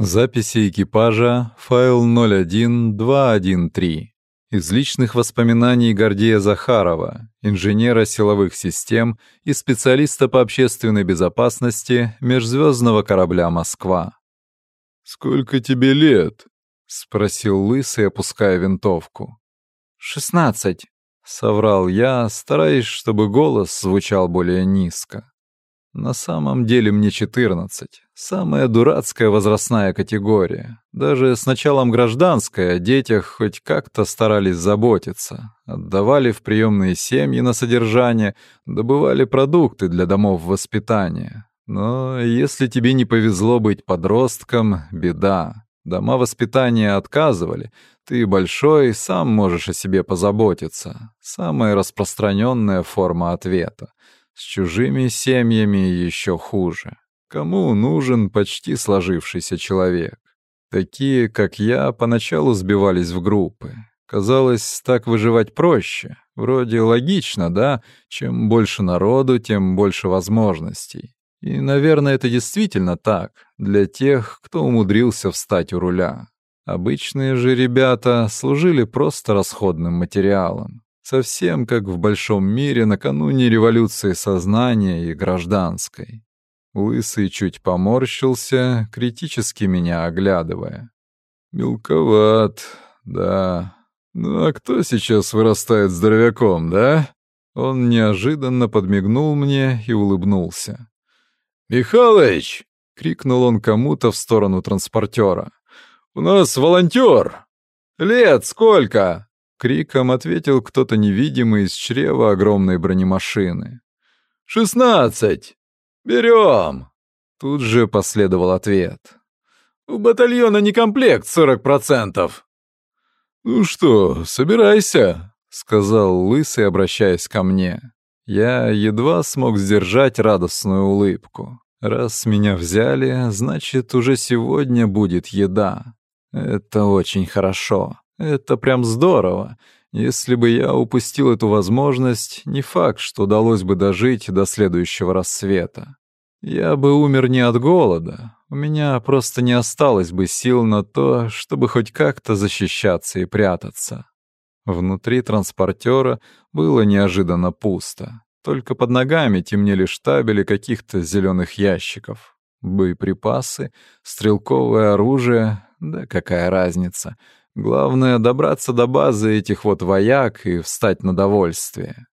Записи экипажа, файл 01213. Из личных воспоминаний Гордея Захарова, инженера силовых систем и специалиста по общественной безопасности межзвездного корабля «Москва». «Сколько тебе лет?» — спросил Лысый, опуская винтовку. «Шестнадцать», — соврал я, стараясь, чтобы голос звучал более низко. На самом деле мне 14. Самая дурацкая возрастная категория. Даже с началом гражданской о детях хоть как-то старались заботиться. Отдавали в приемные семьи на содержание, добывали продукты для домов воспитания. Но если тебе не повезло быть подростком, беда. Дома воспитания отказывали. Ты большой, сам можешь о себе позаботиться. Самая распространенная форма ответа. С чужими семьями еще хуже. Кому нужен почти сложившийся человек? Такие, как я, поначалу сбивались в группы. Казалось, так выживать проще. Вроде логично, да? Чем больше народу, тем больше возможностей. И, наверное, это действительно так, для тех, кто умудрился встать у руля. Обычные же ребята служили просто расходным материалом совсем как в большом мире накануне революции сознания и гражданской. Лысый чуть поморщился, критически меня оглядывая. «Мелковат, да. Ну а кто сейчас вырастает здоровяком, да?» Он неожиданно подмигнул мне и улыбнулся. «Михалыч!» — крикнул он кому-то в сторону транспортера. «У нас волонтер! Лет сколько?» Криком ответил кто-то невидимый из чрева огромной бронемашины. «Шестнадцать! Берем!» Тут же последовал ответ. «У батальона не комплект сорок процентов!» «Ну что, собирайся!» — сказал Лысый, обращаясь ко мне. Я едва смог сдержать радостную улыбку. Раз меня взяли, значит, уже сегодня будет еда. Это очень хорошо. Это прям здорово. Если бы я упустил эту возможность, не факт, что удалось бы дожить до следующего рассвета. Я бы умер не от голода. У меня просто не осталось бы сил на то, чтобы хоть как-то защищаться и прятаться. Внутри транспортера было неожиданно пусто. Только под ногами темнели штабели каких-то зеленых ящиков. Боеприпасы, стрелковое оружие, да какая разница — Главное — добраться до базы этих вот вояк и встать на довольствие.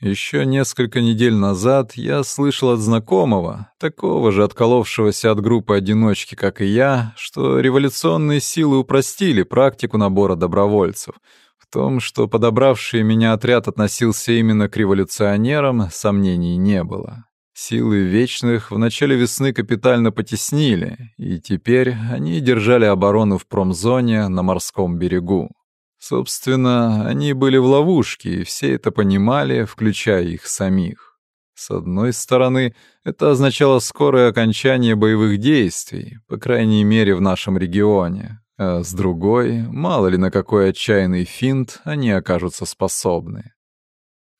Еще несколько недель назад я слышал от знакомого, такого же отколовшегося от группы одиночки, как и я, что революционные силы упростили практику набора добровольцев. В том, что подобравший меня отряд относился именно к революционерам, сомнений не было. Силы Вечных в начале весны капитально потеснили, и теперь они держали оборону в промзоне на морском берегу. Собственно, они были в ловушке, и все это понимали, включая их самих. С одной стороны, это означало скорое окончание боевых действий, по крайней мере в нашем регионе, а с другой, мало ли на какой отчаянный финт они окажутся способны.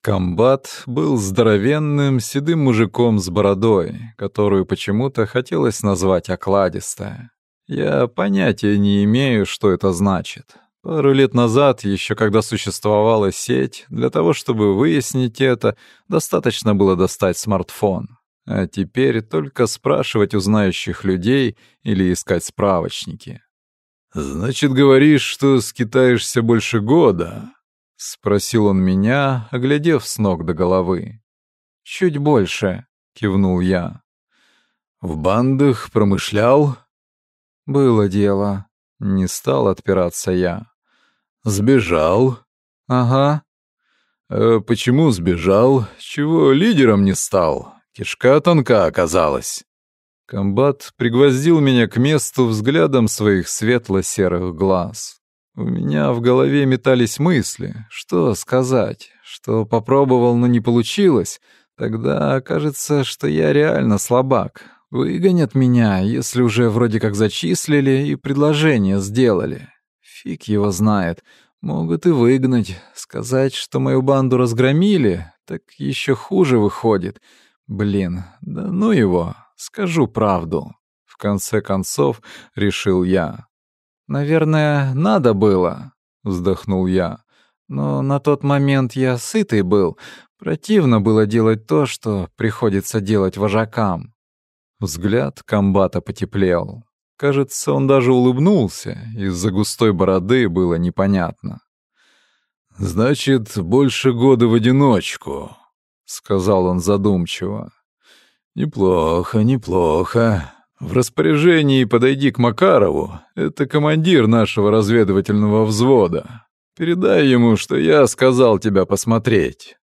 Комбат был здоровенным, седым мужиком с бородой, которую почему-то хотелось назвать окладистая. Я понятия не имею, что это значит. Пару лет назад, еще когда существовала сеть, для того, чтобы выяснить это, достаточно было достать смартфон. А теперь только спрашивать у знающих людей или искать справочники. «Значит, говоришь, что скитаешься больше года?» — спросил он меня, оглядев с ног до головы. «Чуть больше», — кивнул я. «В бандах промышлял?» «Было дело». Не стал отпираться я. «Сбежал?» «Ага». «Э, «Почему сбежал? Чего лидером не стал? Кишка тонка оказалась». Комбат пригвоздил меня к месту взглядом своих светло-серых глаз. У меня в голове метались мысли, что сказать, что попробовал, но не получилось. Тогда окажется, что я реально слабак. Выгонят меня, если уже вроде как зачислили и предложение сделали. Фиг его знает. Могут и выгнать. Сказать, что мою банду разгромили, так еще хуже выходит. Блин, да ну его, скажу правду В конце концов, решил я. «Наверное, надо было», — вздохнул я. «Но на тот момент я сытый был. Противно было делать то, что приходится делать вожакам». Взгляд комбата потеплел. Кажется, он даже улыбнулся. Из-за густой бороды было непонятно. «Значит, больше года в одиночку», — сказал он задумчиво. «Неплохо, неплохо. В распоряжении подойди к Макарову. Это командир нашего разведывательного взвода. Передай ему, что я сказал тебя посмотреть».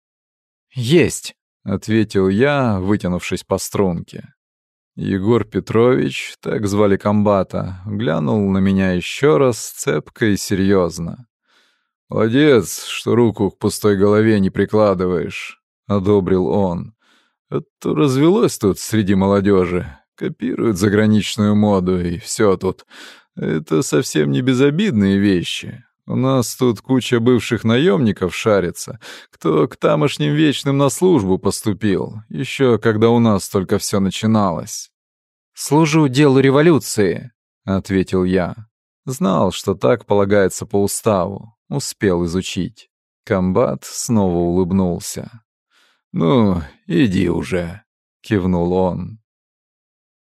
«Есть», — ответил я, вытянувшись по струнке. Егор Петрович, так звали комбата, глянул на меня еще раз цепко и серьезно. «Молодец, что руку к пустой голове не прикладываешь», — одобрил он. «А то развелось тут среди молодежи. Копируют заграничную моду, и все тут. Это совсем не безобидные вещи. У нас тут куча бывших наемников шарится, кто к тамошним вечным на службу поступил, еще когда у нас только все начиналось. «Служу делу революции», — ответил я. Знал, что так полагается по уставу, успел изучить. Комбат снова улыбнулся. «Ну, иди уже», — кивнул он.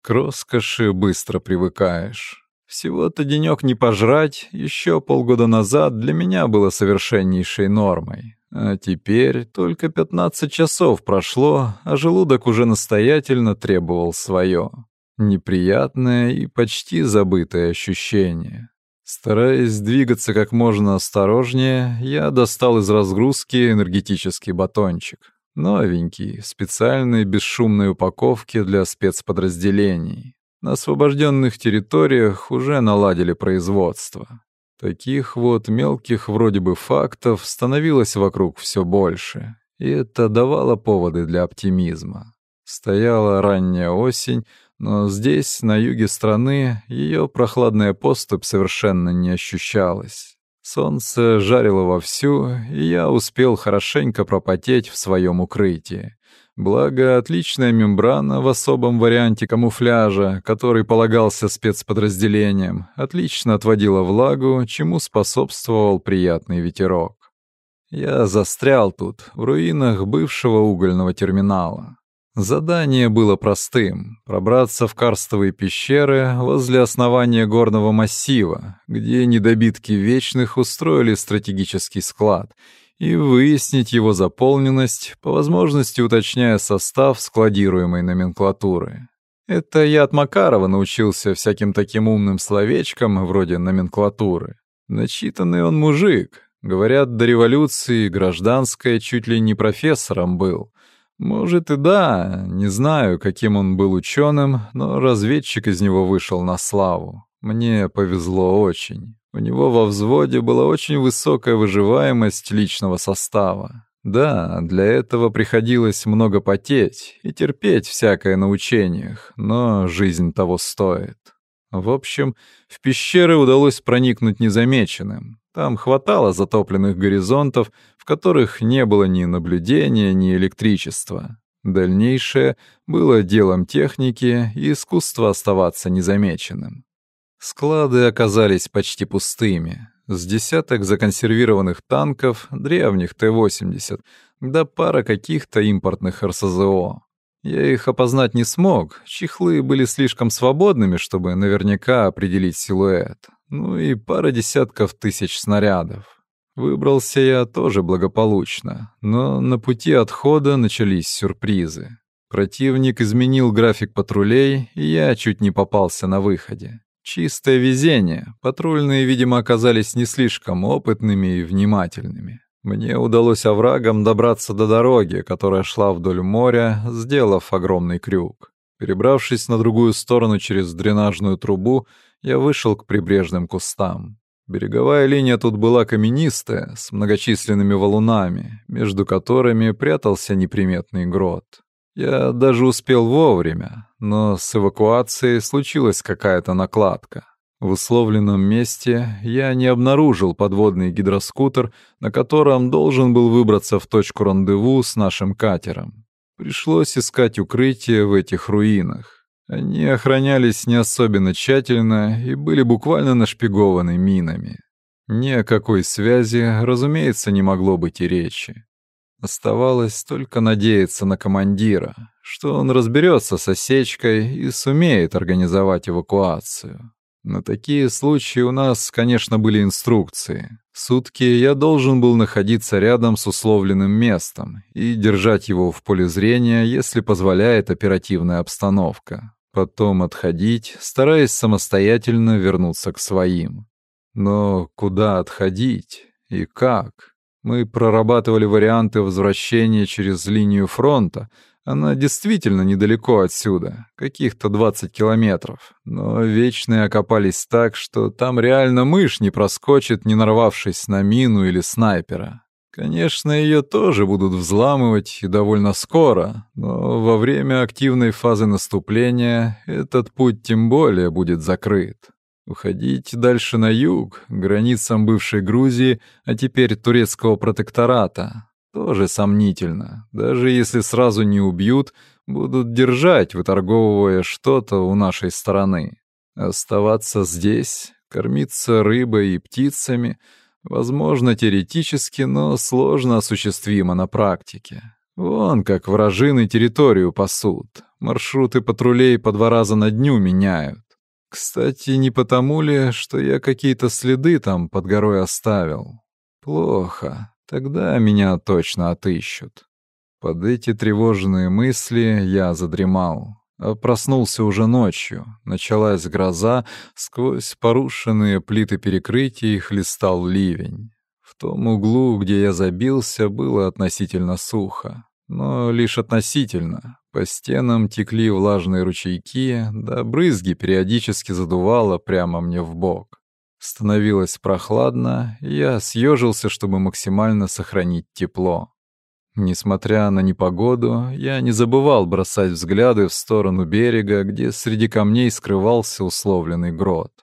К роскоши быстро привыкаешь. Всего-то денек не пожрать, еще полгода назад для меня было совершеннейшей нормой. А теперь только 15 часов прошло, а желудок уже настоятельно требовал свое. Неприятное и почти забытое ощущение. Стараясь двигаться как можно осторожнее, я достал из разгрузки энергетический батончик. Новенький, специальной бесшумной упаковки для спецподразделений. На освобожденных территориях уже наладили производство. Таких вот мелких вроде бы фактов становилось вокруг все больше, и это давало поводы для оптимизма. Стояла ранняя осень, но здесь, на юге страны, ее прохладная поступь совершенно не ощущалась. Солнце жарило вовсю, и я успел хорошенько пропотеть в своем укрытии. Благо, отличная мембрана в особом варианте камуфляжа, который полагался спецподразделениям, отлично отводила влагу, чему способствовал приятный ветерок. Я застрял тут, в руинах бывшего угольного терминала. Задание было простым — пробраться в карстовые пещеры возле основания горного массива, где недобитки Вечных устроили стратегический склад — и выяснить его заполненность, по возможности уточняя состав складируемой номенклатуры. Это я от Макарова научился всяким таким умным словечкам, вроде номенклатуры. Начитанный он мужик. Говорят, до революции гражданская чуть ли не профессором был. Может и да, не знаю, каким он был ученым, но разведчик из него вышел на славу. Мне повезло очень. У него во взводе была очень высокая выживаемость личного состава. Да, для этого приходилось много потеть и терпеть всякое на учениях, но жизнь того стоит. В общем, в пещеры удалось проникнуть незамеченным. Там хватало затопленных горизонтов, в которых не было ни наблюдения, ни электричества. Дальнейшее было делом техники и искусства оставаться незамеченным. Склады оказались почти пустыми. С десяток законсервированных танков, древних Т-80, да пара каких-то импортных РСЗО. Я их опознать не смог, чехлы были слишком свободными, чтобы наверняка определить силуэт. Ну и пара десятков тысяч снарядов. Выбрался я тоже благополучно, но на пути отхода начались сюрпризы. Противник изменил график патрулей, и я чуть не попался на выходе. Чистое везение. Патрульные, видимо, оказались не слишком опытными и внимательными. Мне удалось оврагом добраться до дороги, которая шла вдоль моря, сделав огромный крюк. Перебравшись на другую сторону через дренажную трубу, я вышел к прибрежным кустам. Береговая линия тут была каменистая, с многочисленными валунами, между которыми прятался неприметный грот. Я даже успел вовремя, но с эвакуацией случилась какая-то накладка. В условленном месте я не обнаружил подводный гидроскутер, на котором должен был выбраться в точку рандеву с нашим катером. Пришлось искать укрытие в этих руинах. Они охранялись не особенно тщательно и были буквально нашпигованы минами. Ни о какой связи, разумеется, не могло быть и речи. Оставалось только надеяться на командира, что он разберется с осечкой и сумеет организовать эвакуацию. На такие случаи у нас, конечно, были инструкции. Сутки я должен был находиться рядом с условленным местом и держать его в поле зрения, если позволяет оперативная обстановка. Потом отходить, стараясь самостоятельно вернуться к своим. Но куда отходить и как? Мы прорабатывали варианты возвращения через линию фронта. Она действительно недалеко отсюда, каких-то 20 километров. Но вечные окопались так, что там реально мышь не проскочит, не нарвавшись на мину или снайпера. Конечно, ее тоже будут взламывать и довольно скоро, но во время активной фазы наступления этот путь тем более будет закрыт. Уходить дальше на юг, границам бывшей Грузии, а теперь турецкого протектората, тоже сомнительно. Даже если сразу не убьют, будут держать, выторговывая что-то у нашей стороны. Оставаться здесь, кормиться рыбой и птицами, возможно, теоретически, но сложно осуществимо на практике. Вон как вражины территорию пасут, маршруты патрулей по два раза на дню меняют. Кстати, не потому ли, что я какие-то следы там под горой оставил? Плохо. Тогда меня точно отыщут. Под эти тревожные мысли я задремал. А проснулся уже ночью. Началась гроза, сквозь порушенные плиты перекрытий хлестал ливень. В том углу, где я забился, было относительно сухо. Но лишь относительно. По стенам текли влажные ручейки, да брызги периодически задувало прямо мне в бок. Становилось прохладно, я съежился, чтобы максимально сохранить тепло. Несмотря на непогоду, я не забывал бросать взгляды в сторону берега, где среди камней скрывался условленный грот.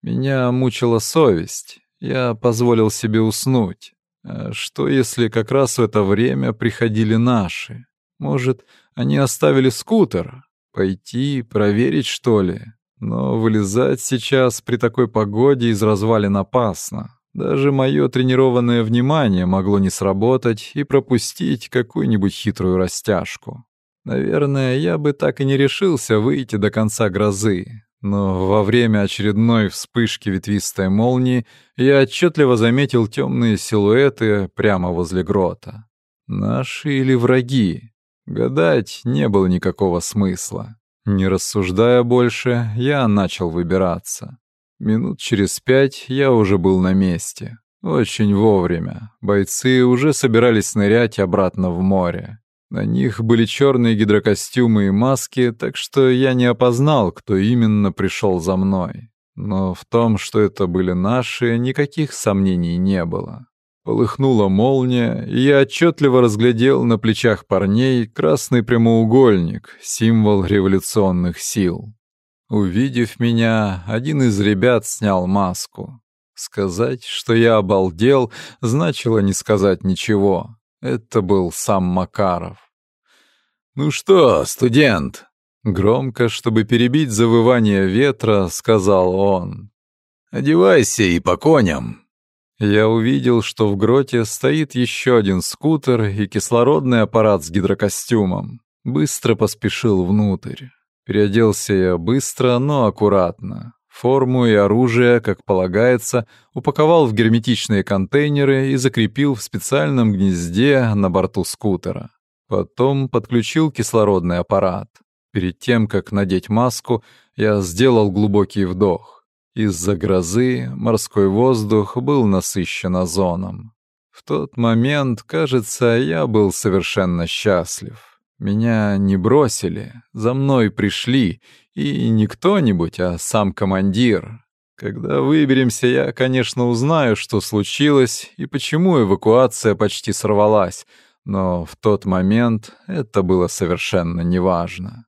Меня мучила совесть. Я позволил себе уснуть. А что, если как раз в это время приходили наши? Может, они оставили скутер. Пойти, проверить, что ли? Но вылезать сейчас при такой погоде из развалин опасно. Даже мое тренированное внимание могло не сработать и пропустить какую-нибудь хитрую растяжку. Наверное, я бы так и не решился выйти до конца грозы. Но во время очередной вспышки ветвистой молнии я отчетливо заметил темные силуэты прямо возле грота. Наши или враги? Гадать не было никакого смысла. Не рассуждая больше, я начал выбираться. Минут через пять я уже был на месте. Очень вовремя. Бойцы уже собирались нырять обратно в море. На них были черные гидрокостюмы и маски, так что я не опознал, кто именно пришел за мной. Но в том, что это были наши, никаких сомнений не было. Полыхнула молния, и я отчетливо разглядел на плечах парней красный прямоугольник, символ революционных сил. Увидев меня, один из ребят снял маску. Сказать, что я обалдел, значило не сказать ничего. Это был сам Макаров. «Ну что, студент?» Громко, чтобы перебить завывание ветра, сказал он. «Одевайся и по коням». Я увидел, что в гроте стоит еще один скутер и кислородный аппарат с гидрокостюмом. Быстро поспешил внутрь. Переоделся я быстро, но аккуратно. Форму и оружие, как полагается, упаковал в герметичные контейнеры и закрепил в специальном гнезде на борту скутера. Потом подключил кислородный аппарат. Перед тем, как надеть маску, я сделал глубокий вдох. Из-за грозы морской воздух был насыщен озоном. В тот момент, кажется, я был совершенно счастлив. Меня не бросили, за мной пришли, и не кто-нибудь, а сам командир. Когда выберемся, я, конечно, узнаю, что случилось и почему эвакуация почти сорвалась, но в тот момент это было совершенно неважно.